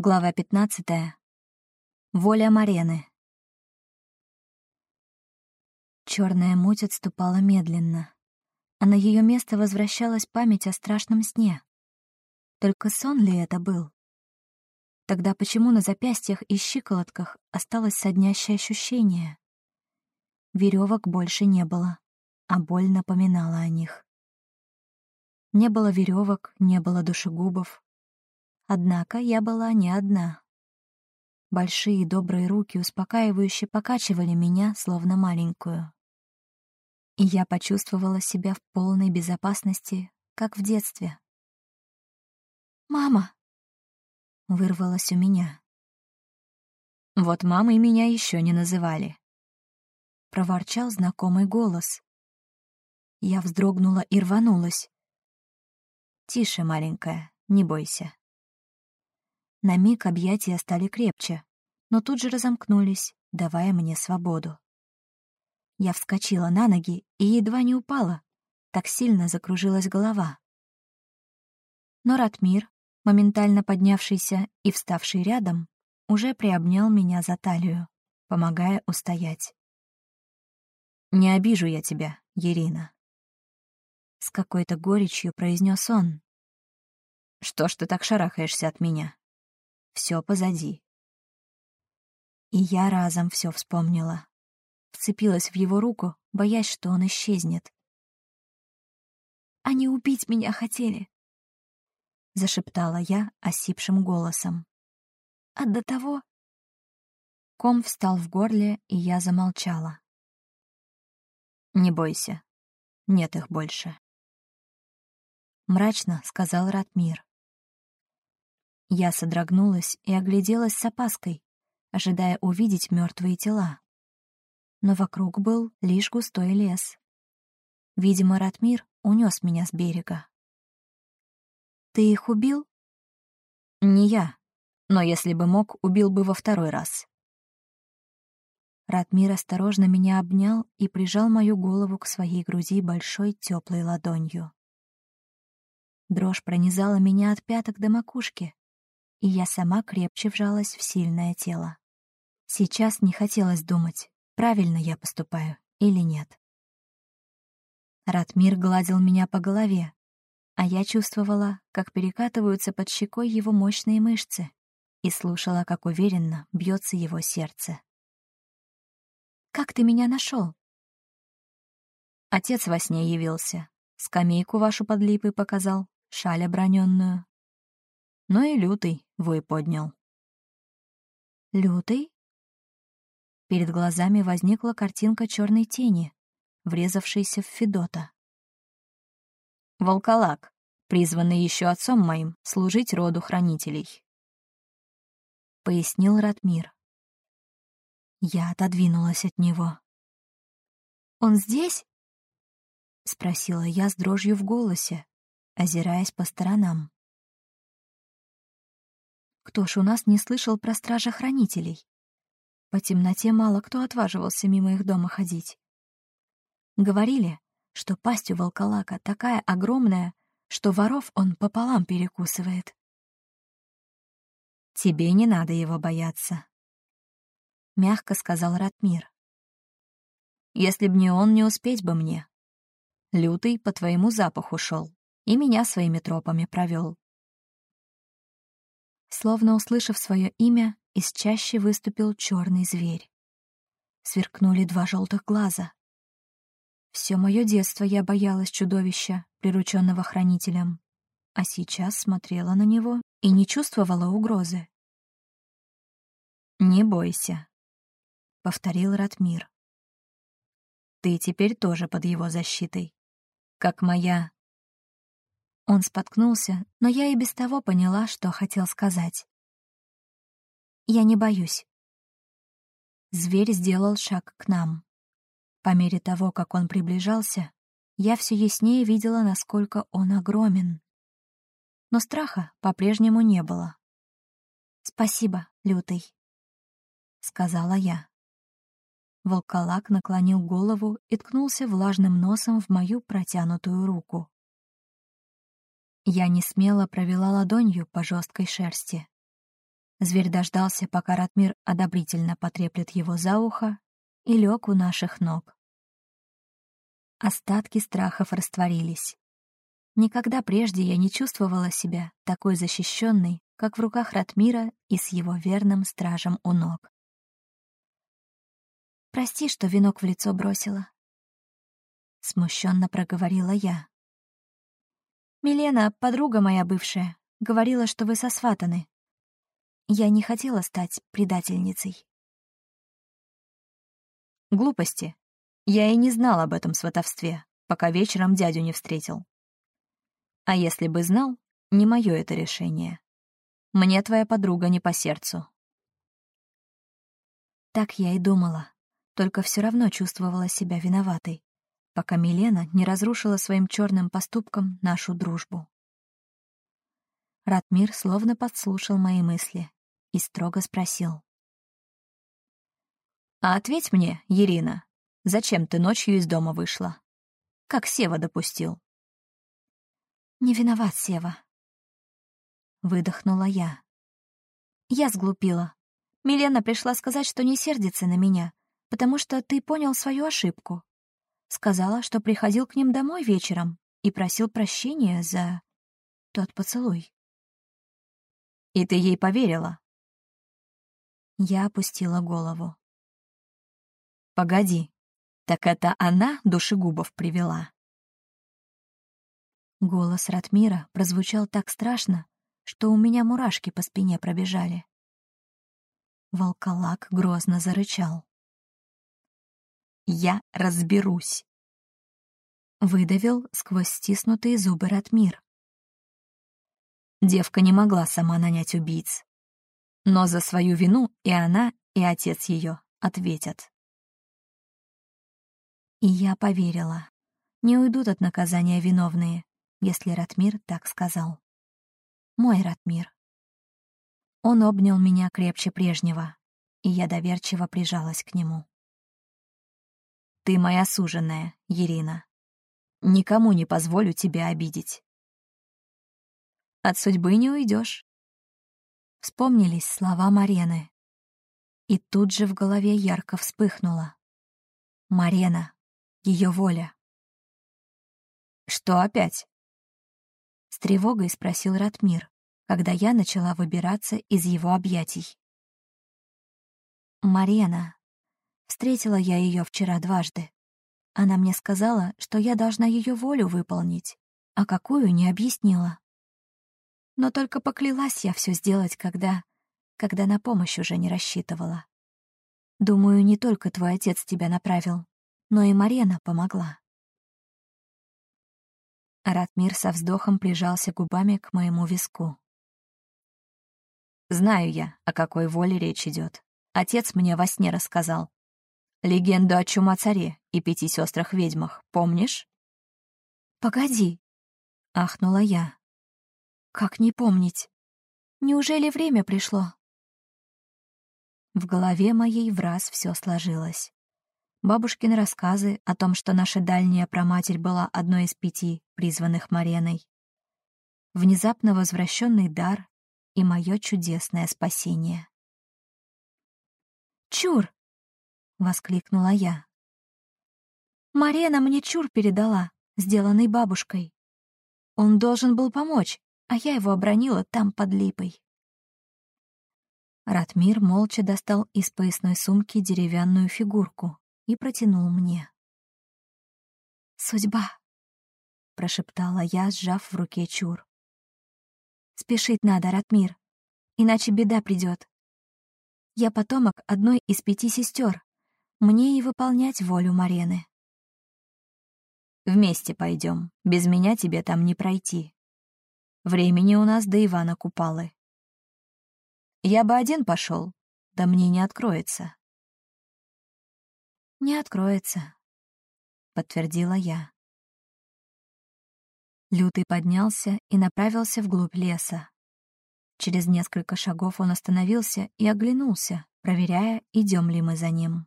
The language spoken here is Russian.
Глава 15. Воля Марены. Черная муть отступала медленно, а на ее место возвращалась память о страшном сне. Только сон ли это был? Тогда почему на запястьях и щиколотках осталось соднящее ощущение? Веревок больше не было, а боль напоминала о них. Не было веревок, не было душегубов, Однако я была не одна. Большие добрые руки успокаивающе покачивали меня, словно маленькую. И я почувствовала себя в полной безопасности, как в детстве. «Мама!» — вырвалось у меня. «Вот мамой меня еще не называли», — проворчал знакомый голос. Я вздрогнула и рванулась. «Тише, маленькая, не бойся». На миг объятия стали крепче, но тут же разомкнулись, давая мне свободу. Я вскочила на ноги и едва не упала, так сильно закружилась голова. Но Ратмир, моментально поднявшийся и вставший рядом, уже приобнял меня за талию, помогая устоять. «Не обижу я тебя, Ирина», — с какой-то горечью произнес он. «Что ж ты так шарахаешься от меня?» Все позади. И я разом все вспомнила. Вцепилась в его руку, боясь, что он исчезнет. «Они убить меня хотели», — зашептала я осипшим голосом. «А до того...» Ком встал в горле, и я замолчала. «Не бойся, нет их больше», — мрачно сказал Ратмир. Я содрогнулась и огляделась с опаской, ожидая увидеть мертвые тела. Но вокруг был лишь густой лес. Видимо, Ратмир унес меня с берега. «Ты их убил?» «Не я, но если бы мог, убил бы во второй раз». Ратмир осторожно меня обнял и прижал мою голову к своей груди большой теплой ладонью. Дрожь пронизала меня от пяток до макушки, и я сама крепче вжалась в сильное тело. Сейчас не хотелось думать, правильно я поступаю или нет. Ратмир гладил меня по голове, а я чувствовала, как перекатываются под щекой его мощные мышцы и слушала, как уверенно бьется его сердце. «Как ты меня нашел? Отец во сне явился, скамейку вашу под липой показал, шаль оброненную, но и лютый вой поднял. «Лютый?» Перед глазами возникла картинка черной тени, врезавшейся в Федота. «Волколак, призванный еще отцом моим служить роду хранителей», — пояснил Ратмир. Я отодвинулась от него. «Он здесь?» — спросила я с дрожью в голосе, озираясь по сторонам. Кто ж у нас не слышал про стража-хранителей? По темноте мало кто отваживался мимо их дома ходить. Говорили, что пасть у волколака такая огромная, что воров он пополам перекусывает. «Тебе не надо его бояться», — мягко сказал Ратмир. «Если б не он, не успеть бы мне. Лютый по твоему запаху шел и меня своими тропами провел. Словно услышав свое имя, из чащи выступил черный зверь. Сверкнули два желтых глаза. Все мое детство я боялась чудовища, прирученного хранителем, а сейчас смотрела на него и не чувствовала угрозы. «Не бойся», — повторил Ратмир. «Ты теперь тоже под его защитой, как моя он споткнулся, но я и без того поняла, что хотел сказать. «Я не боюсь». Зверь сделал шаг к нам. По мере того, как он приближался, я все яснее видела, насколько он огромен. Но страха по-прежнему не было. «Спасибо, Лютый», — сказала я. Волколак наклонил голову и ткнулся влажным носом в мою протянутую руку. Я не смело провела ладонью по жесткой шерсти. Зверь дождался, пока Ратмир одобрительно потреплет его за ухо, и лег у наших ног. Остатки страхов растворились. Никогда прежде я не чувствовала себя такой защищенной, как в руках Ратмира и с его верным стражем у ног. «Прости, что венок в лицо бросила», — смущенно проговорила я. «Милена, подруга моя бывшая, говорила, что вы сосватаны. Я не хотела стать предательницей. Глупости. Я и не знал об этом сватовстве, пока вечером дядю не встретил. А если бы знал, не мое это решение. Мне твоя подруга не по сердцу. Так я и думала, только все равно чувствовала себя виноватой, пока Милена не разрушила своим черным поступком нашу дружбу. Ратмир словно подслушал мои мысли и строго спросил. «А ответь мне, Ирина, зачем ты ночью из дома вышла? Как Сева допустил?» «Не виноват Сева», — выдохнула я. Я сглупила. Милена пришла сказать, что не сердится на меня, потому что ты понял свою ошибку. Сказала, что приходил к ним домой вечером и просил прощения за тот поцелуй. «И ты ей поверила?» Я опустила голову. «Погоди, так это она душегубов привела?» Голос Ратмира прозвучал так страшно, что у меня мурашки по спине пробежали. Волколак грозно зарычал. «Я разберусь!» Выдавил сквозь стиснутые зубы Ратмир. Девка не могла сама нанять убийц. Но за свою вину и она, и отец ее ответят. И я поверила. Не уйдут от наказания виновные, если Ратмир так сказал. Мой Ратмир. Он обнял меня крепче прежнего, и я доверчиво прижалась к нему. «Ты моя суженая, Ирина. Никому не позволю тебя обидеть. От судьбы не уйдешь. Вспомнились слова Марены. И тут же в голове ярко вспыхнуло. Марена, ее воля. «Что опять?» С тревогой спросил Ратмир, когда я начала выбираться из его объятий. Марена. Встретила я ее вчера дважды. Она мне сказала, что я должна ее волю выполнить, а какую не объяснила. Но только поклялась я все сделать, когда... когда на помощь уже не рассчитывала. Думаю, не только твой отец тебя направил, но и Марена помогла. Ратмир со вздохом прижался губами к моему виску. «Знаю я, о какой воле речь идет. Отец мне во сне рассказал. Легенду о чума-царе и пяти сестрах-ведьмах, помнишь?» «Погоди», — ахнула я. Как не помнить? Неужели время пришло? В голове моей враз все сложилось. Бабушкины рассказы о том, что наша дальняя проматерь была одной из пяти, призванных Мареной. Внезапно возвращенный дар и мое чудесное спасение. «Чур!» — воскликнула я. «Марена мне чур передала, сделанный бабушкой. Он должен был помочь, а я его обронила там под липой. Ратмир молча достал из поясной сумки деревянную фигурку и протянул мне. «Судьба», — прошептала я, сжав в руке чур. «Спешить надо, Ратмир, иначе беда придет. Я потомок одной из пяти сестер. Мне и выполнять волю Марены». «Вместе пойдем. Без меня тебе там не пройти», Времени у нас до Ивана Купалы. Я бы один пошел, да мне не откроется. Не откроется, подтвердила я. Лютый поднялся и направился вглубь леса. Через несколько шагов он остановился и оглянулся, проверяя, идем ли мы за ним.